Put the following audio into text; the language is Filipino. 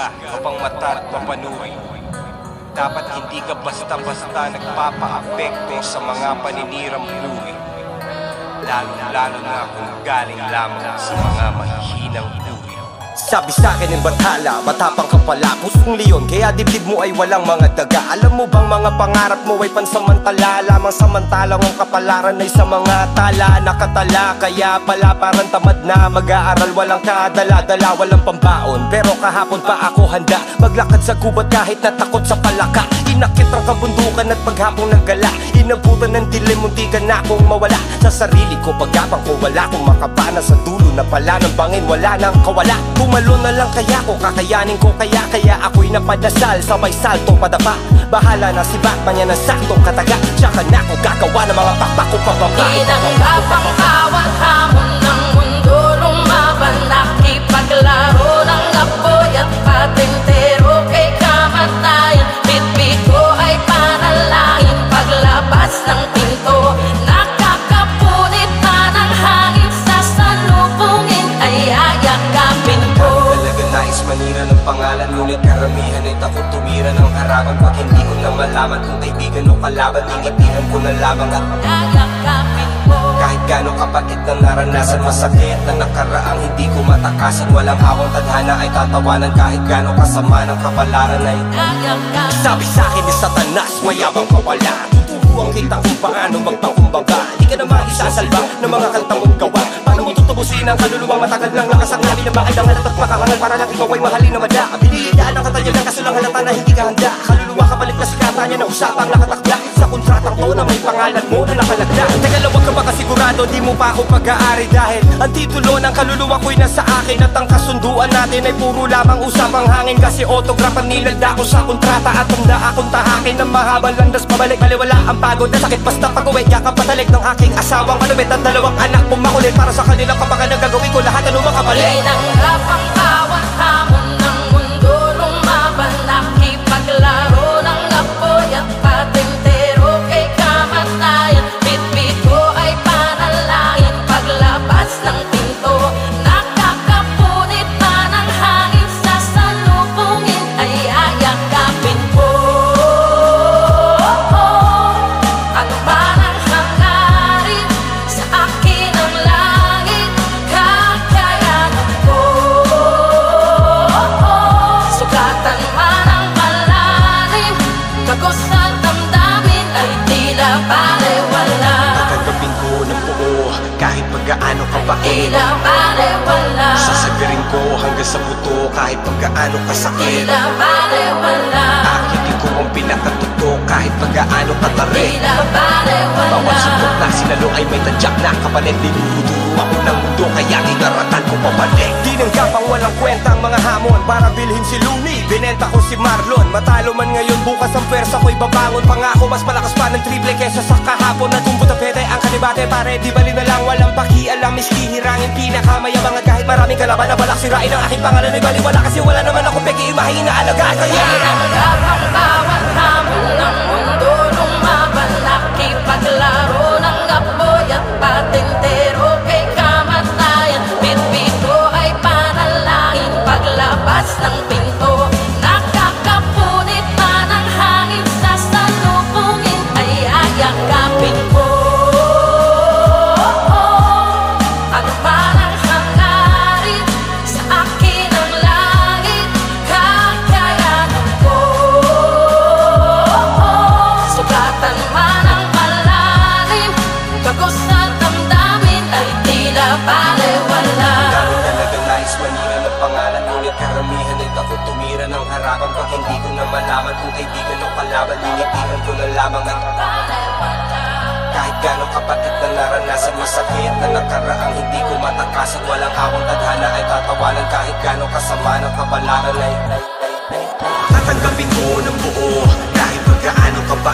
mundong mapanghusga, mapangmata at mapanuri. Dapat hindi ka basta-basta nagpapa-apekto sa mga paninirang buhay. Lalo-lalo na kung galing lamang sa mga mahihinang buhay. Sabi sa akin ng bathala, matapang ka pala Pusong leon, kaya dibdib mo ay walang mga daga. Alam mo bang mga pangarap mo ay pansamantala? Lamang samantalang ang kapalaran ay sa mga tala. Nakatala, kaya pala parang tamad na Mag-aaral, walang kadala-dala, walang pambaon. Pero kahapon pa ako handa. Maglakad sa gubat kahit natakot sa palaka. Inakit ang kabundukan at paghapong naggala Inabutan ng dilim, munti ka na akong mawala. Sa sarili ko, paggapang ko wala Kung makapana sa dulo na pala ng bangin Wala nang kawala Tumalo na lang kaya ko, kakayanin ko kaya Kaya ako'y napadasal, sabay salto padapa. Bahala na si Batman yan ang saktong kataga. Tsaka na ako gagawa ng mga pakpak ko pababa. Tinanggap ang bawat hamon ng Ngunit karamihan ay takot tumira ng harapan Pag hindi ko na malaman kung kaibigan o kalaban Ingitihan ko na lamang at Ayakapin ko kahit gano'ng kapatid na naranasan Masakit na nakaraang hindi ko matakasan Walang awang tadhana ay tatawanan Kahit gano'ng kasama ng kapalaran ay Sabi sa akin ni Satanas, mayabang ka wala Tuturuan kita kung paano magpakumbaga Di ka na maisasalba ng mga kanta mong gawa. Paano mo tutubusin ang kaluluwa? Matagal lang lakas ang namin na bakit ang halat at makahangal Para lang ikaw ay mahalin na madla kaso lang halata na hindi ka handa Kaluluwa kapalit na sikata niya na usapang nakatakda. Sa kontratang to na may pangalan mo na nakalagda. Teka lang wag ka ba kasigurado di mo pa ako pag-aari Dahil ang titulo ng kaluluwa ko'y nasa akin At ang kasunduan natin ay puro lamang usapang hangin. Kasi autograph ang nilagda ko sa kontrata At handa akong tahakin ng mahabang landas pabalik. Baliwala ang pagod na sakit basta pag-uwi Yakap patalik ng aking asawang malupit At dalawang anak. Kong makulit Para sa kanilang kapakanan gagawin ko lahat ano makabalik. Tinanggap ang bawat Kahit pagkaano kabait Tila balewala Sasagarin ko hanggang sa buto Kahit pagkaano kasakit Tila balewala Akitin ko ang pinakatuto Kahit Tila balewala Bawat suntok na sinalo ay may tadyak na kapalit. Dinuduro ako ng mundo kaya ingaratan ko pabalik. Tinanggap ang walang kwenta ang mga hamon. Para bilhin si Luni, binenta ko si Marlon. Matalo man ngayon, bukas ang pwersa ko'y babangon. Pangako, mas malakas pa ng triple kesa sa kahapon. At kung buta pwede ang kanibate pare Di bali na lang, walang pakialam Miski hirangin, pinakamayabang. At kahit maraming kalaban na balak sirain ang aking pangalan. Ay baliwala kasi wala naman ako peki Imahin na alagaan kaya Tinanggap pangalan Ngunit karamihan ay takot tumira ng harapan. Pag hindi ko na malaman kung kaibigan o kalaban Linitigan ko na lamang at kahit gano'ng kapatid na naranasan masakit na nakaraang hindi ko matakasan Walang awang tadhana ay tatawanan kahit gano'ng kasama ng kabalaran ay Tatanggapin ko ng buo kahit pagkaano ka pa